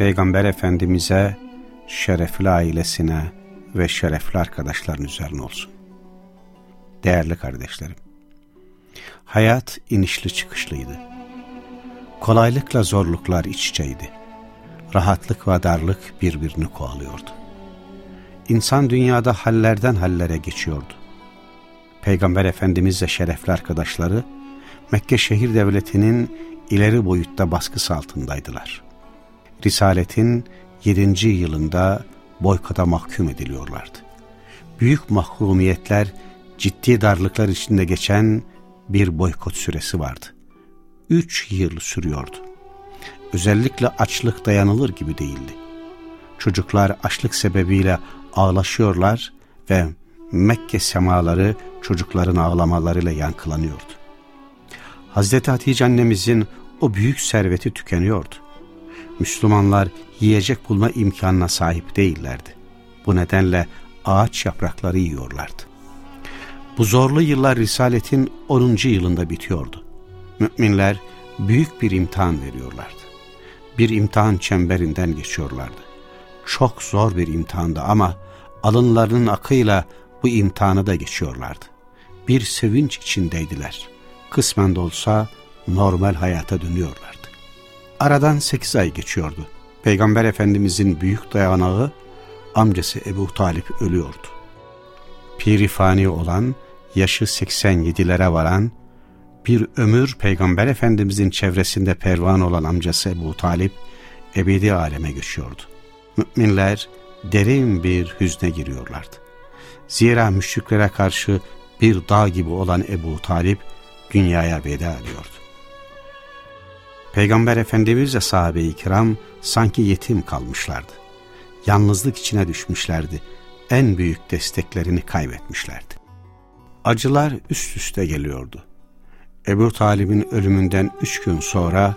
Peygamber Efendimiz'e, şerefli ailesine ve şerefli arkadaşların üzerine olsun. Değerli kardeşlerim, hayat inişli çıkışlıydı. Kolaylıkla zorluklar iç içeydi. Rahatlık ve darlık birbirini kovalıyordu. İnsan dünyada hallerden hallere geçiyordu. Peygamber Efendimiz ve şerefli arkadaşları Mekke şehir devletinin ileri boyutta baskısı altındaydılar. Risaletin 7. yılında boykota mahkum ediliyorlardı. Büyük mahrumiyetler, ciddi darlıklar içinde geçen bir boykot süresi vardı. Üç yıl sürüyordu. Özellikle açlık dayanılır gibi değildi. Çocuklar açlık sebebiyle ağlaşıyorlar ve Mekke semaları çocukların ağlamalarıyla yankılanıyordu. Hazreti Hatice annemizin o büyük serveti tükeniyordu. Müslümanlar yiyecek bulma imkanına sahip değillerdi. Bu nedenle ağaç yaprakları yiyorlardı. Bu zorlu yıllar Risaletin 10. yılında bitiyordu. Müminler büyük bir imtihan veriyorlardı. Bir imtihan çemberinden geçiyorlardı. Çok zor bir imtihandı ama alınlarının akıyla bu imtihanı da geçiyorlardı. Bir sevinç içindeydiler. Kısmen de olsa normal hayata dönüyorlardı. Aradan sekiz ay geçiyordu. Peygamber Efendimizin büyük dayanağı amcası Ebu Talip ölüyordu. Pirifani olan, yaşı 87'lere varan, bir ömür Peygamber Efendimizin çevresinde pervan olan amcası Ebu Talip, ebedi aleme göçüyordu. Müminler derin bir hüzne giriyorlardı. Zira müşriklere karşı bir dağ gibi olan Ebu Talip dünyaya veda ediyordu. Peygamber Efendimiz ve sahabe-i kiram sanki yetim kalmışlardı. Yalnızlık içine düşmüşlerdi. En büyük desteklerini kaybetmişlerdi. Acılar üst üste geliyordu. Ebu Talib'in ölümünden üç gün sonra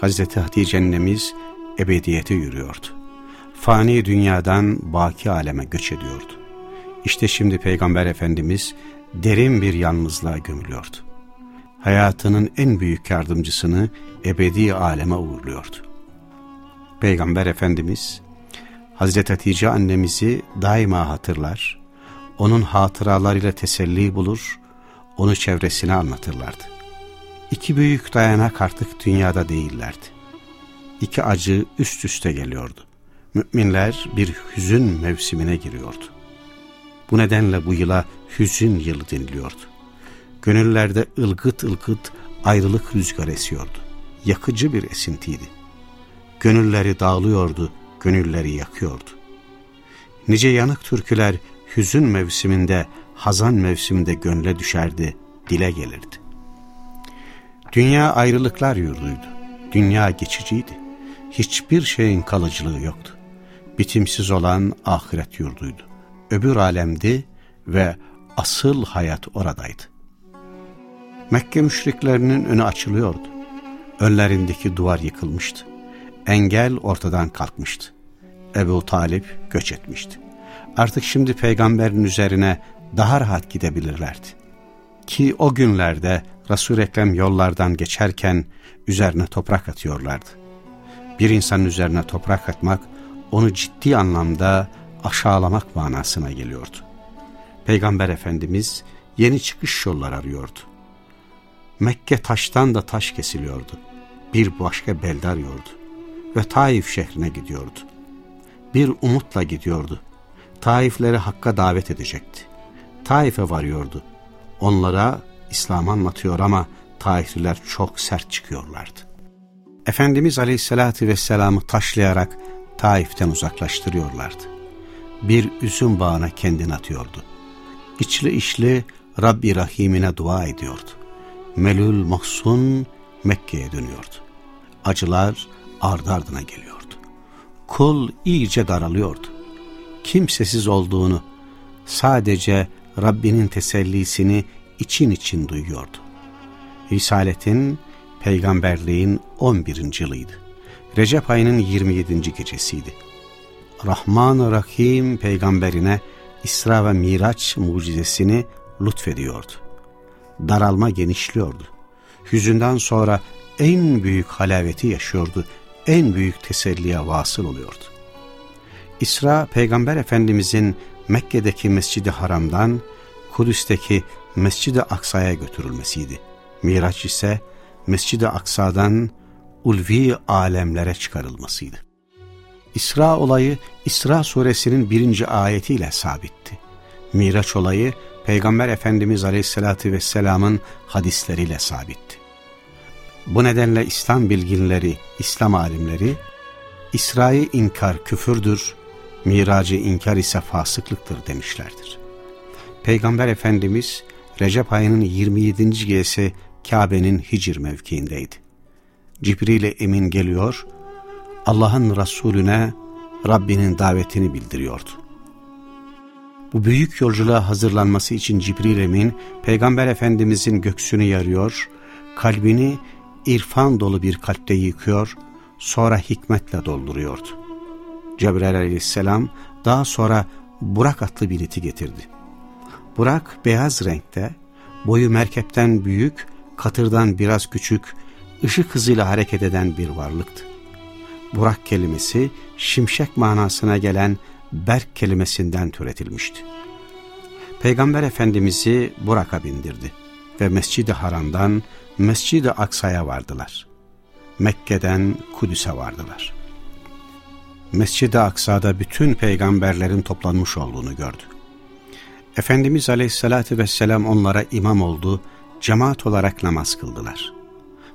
Hazreti Hatice annemiz ebediyete yürüyordu. Fani dünyadan baki aleme göç ediyordu. İşte şimdi Peygamber Efendimiz derin bir yalnızlığa gömülüyordu hayatının en büyük yardımcısını ebedi aleme uğurluyordu. Peygamber Efendimiz, Hazreti Hatice annemizi daima hatırlar, onun hatıralarıyla teselli bulur, onu çevresine anlatırlardı. İki büyük dayanak artık dünyada değillerdi. İki acı üst üste geliyordu. Müminler bir hüzün mevsimine giriyordu. Bu nedenle bu yıla hüzün yılı deniliyordu. Gönüllerde ılgıt ılgıt ayrılık rüzgar esiyordu. Yakıcı bir esintiydi. Gönülleri dağılıyordu, gönülleri yakıyordu. Nice yanık türküler hüzün mevsiminde, hazan mevsiminde gönle düşerdi, dile gelirdi. Dünya ayrılıklar yurduydu. Dünya geçiciydi. Hiçbir şeyin kalıcılığı yoktu. Bitimsiz olan ahiret yurduydu. Öbür alemdi ve asıl hayat oradaydı. Mekke müşriklerinin önü açılıyordu. Önlerindeki duvar yıkılmıştı. Engel ortadan kalkmıştı. Ebu Talip göç etmişti. Artık şimdi peygamberin üzerine daha rahat gidebilirlerdi. Ki o günlerde Resul Ekrem yollardan geçerken üzerine toprak atıyorlardı. Bir insanın üzerine toprak atmak onu ciddi anlamda aşağılamak manasına geliyordu. Peygamber Efendimiz yeni çıkış yollar arıyordu. Mekke taştan da taş kesiliyordu. Bir başka belde arıyordu. Ve Taif şehrine gidiyordu. Bir umutla gidiyordu. Taifleri Hakk'a davet edecekti. Taif'e varıyordu. Onlara İslam anlatıyor ama Taifliler çok sert çıkıyorlardı. Efendimiz Aleyhisselatü Vesselam'ı taşlayarak Taif'ten uzaklaştırıyorlardı. Bir üzüm bağına kendini atıyordu. İçli içli Rabbi Rahim'ine dua ediyordu. Melül Mahsun Mekke'ye dönüyordu. Acılar ardı ardına geliyordu. kul iyice daralıyordu. Kimsesiz olduğunu, sadece Rabbinin tesellisini için için duyuyordu. Risaletin, peygamberliğin 11. yılıydı. Recep ayının 27. gecesiydi. Rahman-ı Rahim peygamberine İsra ve Miraç mucizesini lütfediyordu. Daralma genişliyordu. Hüzünden sonra en büyük halaveti yaşıyordu, en büyük teselliye vasıl oluyordu. İsra, Peygamber Efendimizin Mekke'deki Mescid-i Haram'dan Kudüs'teki Mescid-i Aksa'ya götürülmesiydi. Miraç ise Mescid-i Aksa'dan ulvi alemlere çıkarılmasıydı. İsra olayı İsra suresinin birinci ayetiyle sabitti. Miraç olayı Peygamber Efendimiz Aleyhisselatü Vesselam'ın hadisleriyle sabitti. Bu nedenle İslam bilginleri, İslam alimleri, İsra'yı inkar küfürdür, miracı inkar ise fasıklıktır demişlerdir. Peygamber Efendimiz Recep ayının 27. gecesi Kabe'nin Hicr mevkiindeydi. Cibril Emin geliyor, Allah'ın Resulüne Rabbinin davetini bildiriyordu. Bu büyük yolculuğa hazırlanması için Cibril Emin, Peygamber Efendimizin göksünü yarıyor, kalbini irfan dolu bir kalpte yıkıyor, sonra hikmetle dolduruyordu. Cebrail aleyhisselam daha sonra Burak adlı bir iti getirdi. Burak beyaz renkte, boyu merkepten büyük, katırdan biraz küçük, ışık hızıyla hareket eden bir varlıktı. Burak kelimesi şimşek manasına gelen berk kelimesinden türetilmişti. Peygamber Efendimiz'i Burak'a bindirdi ve Mescid-i Haram'dan Mescid-i Aksa'ya vardılar. Mekke'den Kudüs'e vardılar. Mescid-i Aksa'da bütün peygamberlerin toplanmış olduğunu gördü. Efendimiz Aleyhisselatü Vesselam onlara imam oldu, cemaat olarak namaz kıldılar.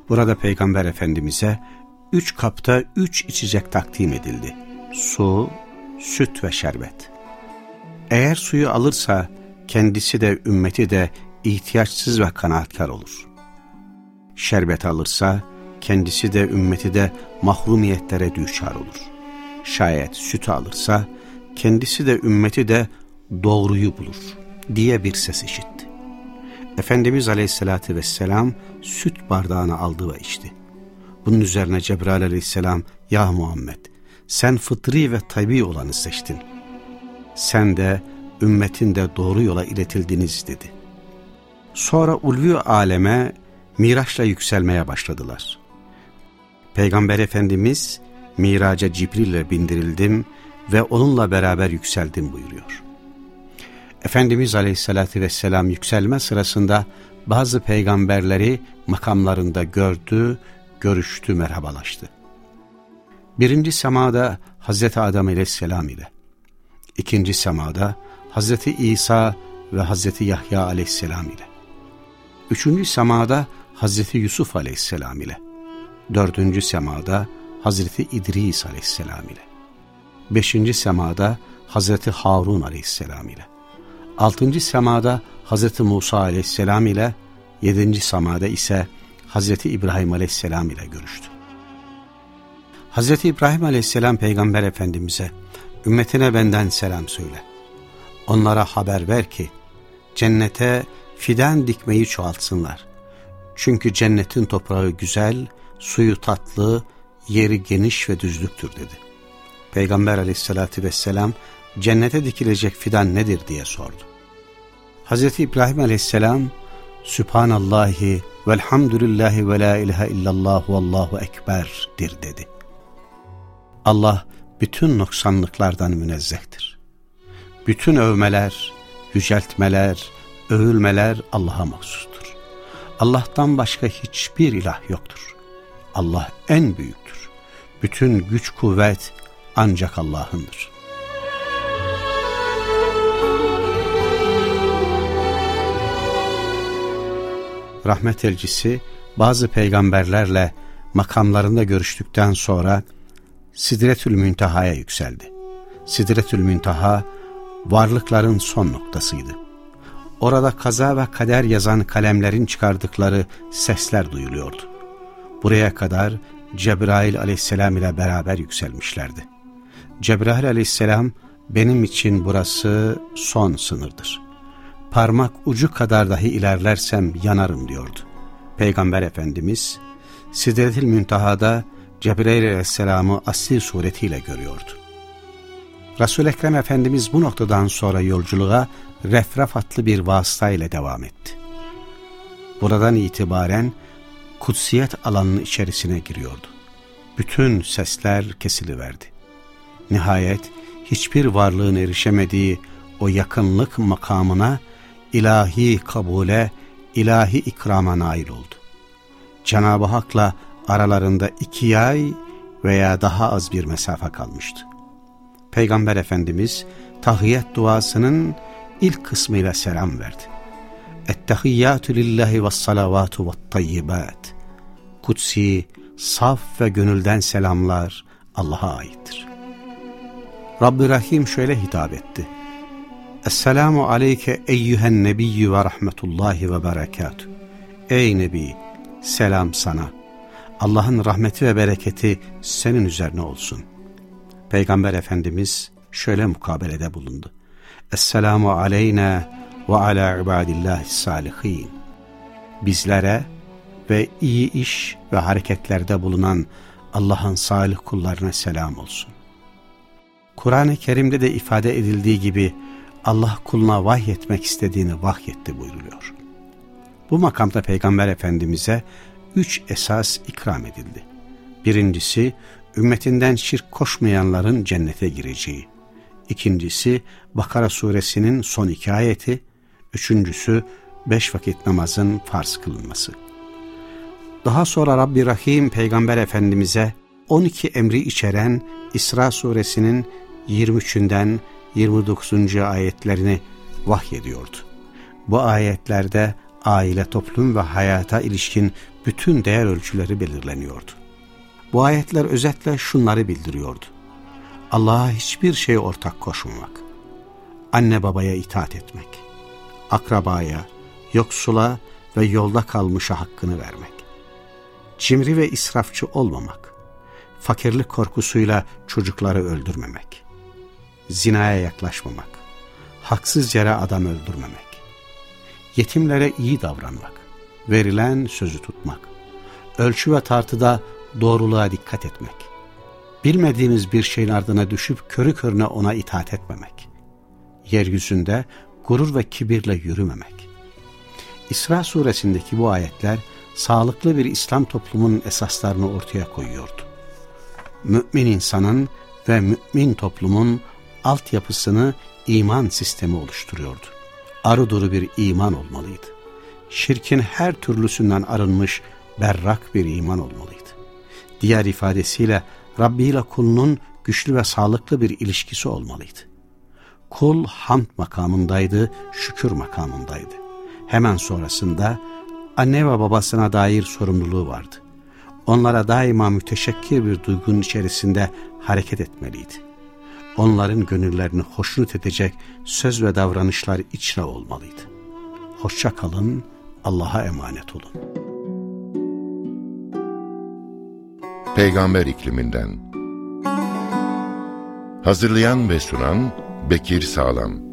Burada Peygamber Efendimiz'e üç kapta üç içecek takdim edildi. Su, süt ve şerbet. Eğer suyu alırsa kendisi de ümmeti de ihtiyaçsız ve kanaatkar olur. Şerbet alırsa kendisi de ümmeti de mahrumiyetlere düşar olur. Şayet süt alırsa kendisi de ümmeti de doğruyu bulur diye bir ses işitti. Efendimiz Aleyhisselatü Vesselam süt bardağını aldı ve içti. Bunun üzerine Cebrail Aleyhisselam ya Muhammed sen fıtri ve tabi olanı seçtin. Sen de ümmetin de doğru yola iletildiniz dedi. Sonra ulvi aleme Miraç'la yükselmeye başladılar. Peygamber Efendimiz Miraç'a Cibril'le bindirildim ve onunla beraber yükseldim buyuruyor. Efendimiz Aleyhisselatü Vesselam yükselme sırasında bazı peygamberleri makamlarında gördü, görüştü, merhabalaştı. Birinci semada Hazreti Adam Aleyhisselam ile, ikinci semada Hazreti İsa ve Hazreti Yahya Aleyhisselam ile, üçüncü semada Hazreti Yusuf Aleyhisselam ile, dördüncü semada Hazreti İdris Aleyhisselam ile, beşinci semada Hazreti Harun Aleyhisselam ile, altıncı semada Hazreti Musa Aleyhisselam ile, yedinci semada ise Hazreti İbrahim Aleyhisselam ile görüştü. Hazreti İbrahim Aleyhisselam Peygamber Efendimiz'e, ümmetine benden selam söyle. Onlara haber ver ki, cennete fidan dikmeyi çoğaltsınlar. Çünkü cennetin toprağı güzel, suyu tatlı, yeri geniş ve düzlüktür dedi. Peygamber aleyhissalatü vesselam cennete dikilecek fidan nedir diye sordu. Hazreti İbrahim aleyhisselam Sübhanallahi velhamdülillahi ve la ilahe illallah vallahu ekberdir dedi. Allah bütün noksanlıklardan münezzehtir. Bütün övmeler, yüceltmeler, övülmeler Allah'a mahsustur. Allah'tan başka hiçbir ilah yoktur. Allah en büyüktür. Bütün güç kuvvet ancak Allah'ındır. Rahmet elcisi bazı peygamberlerle makamlarında görüştükten sonra Sidretül Münteha'ya yükseldi. Sidretül Münteha varlıkların son noktasıydı. Orada kaza ve kader yazan kalemlerin çıkardıkları sesler duyuluyordu. Buraya kadar Cebrail aleyhisselam ile beraber yükselmişlerdi. Cebrail aleyhisselam benim için burası son sınırdır. Parmak ucu kadar dahi ilerlersem yanarım diyordu. Peygamber Efendimiz Sidretil Müntaha'da Cebrail aleyhisselamı asil suretiyle görüyordu. Resul-i Ekrem Efendimiz bu noktadan sonra yolculuğa refraf adlı bir vasıta ile devam etti. Buradan itibaren kutsiyet alanının içerisine giriyordu. Bütün sesler kesiliverdi. Nihayet hiçbir varlığın erişemediği o yakınlık makamına ilahi kabule, ilahi ikrama nail oldu. Cenab-ı Hak'la aralarında iki ay veya daha az bir mesafe kalmıştı. Peygamber Efendimiz tahiyyat duasının ilk kısmıyla selam verdi. Ettehiyyatü lillahi ve salavatu ve tayyibat. Kutsi, saf ve gönülden selamlar Allah'a aittir. Rabbi Rahim şöyle hitap etti. Esselamu aleyke eyyühen nebiyyü ve rahmetullahi ve berekatü. Ey Nebi, selam sana. Allah'ın rahmeti ve bereketi senin üzerine olsun. Peygamber Efendimiz şöyle mukabelede bulundu. Esselamu aleyna ve ala ibadillahi salihin. Bizlere ve iyi iş ve hareketlerde bulunan Allah'ın salih kullarına selam olsun. Kur'an-ı Kerim'de de ifade edildiği gibi Allah kuluna vahyetmek istediğini vahyetti buyruluyor. Bu makamda Peygamber Efendimiz'e üç esas ikram edildi. Birincisi, ümmetinden şirk koşmayanların cennete gireceği. İkincisi, Bakara suresinin son iki ayeti. Üçüncüsü, beş vakit namazın farz kılınması. Daha sonra Rabbi Rahim Peygamber Efendimiz'e 12 emri içeren İsra suresinin 23'ünden 29. ayetlerini vahyediyordu. Bu ayetlerde aile, toplum ve hayata ilişkin bütün değer ölçüleri belirleniyordu. Bu ayetler özetle şunları bildiriyordu. Allah'a hiçbir şey ortak koşmamak, anne babaya itaat etmek, akrabaya, yoksula ve yolda kalmışa hakkını vermek, cimri ve israfçı olmamak, fakirlik korkusuyla çocukları öldürmemek, zinaya yaklaşmamak, haksız yere adam öldürmemek, yetimlere iyi davranmak, verilen sözü tutmak, ölçü ve tartıda doğruluğa dikkat etmek, bilmediğimiz bir şeyin ardına düşüp körü körüne ona itaat etmemek, yeryüzünde gurur ve kibirle yürümemek. İsra suresindeki bu ayetler sağlıklı bir İslam toplumunun esaslarını ortaya koyuyordu. Mümin insanın ve mümin toplumun altyapısını iman sistemi oluşturuyordu. Arı duru bir iman olmalıydı. Şirkin her türlüsünden arınmış berrak bir iman olmalıydı. Diğer ifadesiyle Rabbi ile kulunun güçlü ve sağlıklı bir ilişkisi olmalıydı. Kul hamd makamındaydı, şükür makamındaydı. Hemen sonrasında anne ve babasına dair sorumluluğu vardı. Onlara daima müteşekkir bir duygunun içerisinde hareket etmeliydi. Onların gönüllerini hoşnut edecek söz ve davranışlar içre olmalıydı. Hoşça kalın, Allah'a emanet olun. Peygamber ikliminden Hazırlayan ve sunan Bekir Sağlam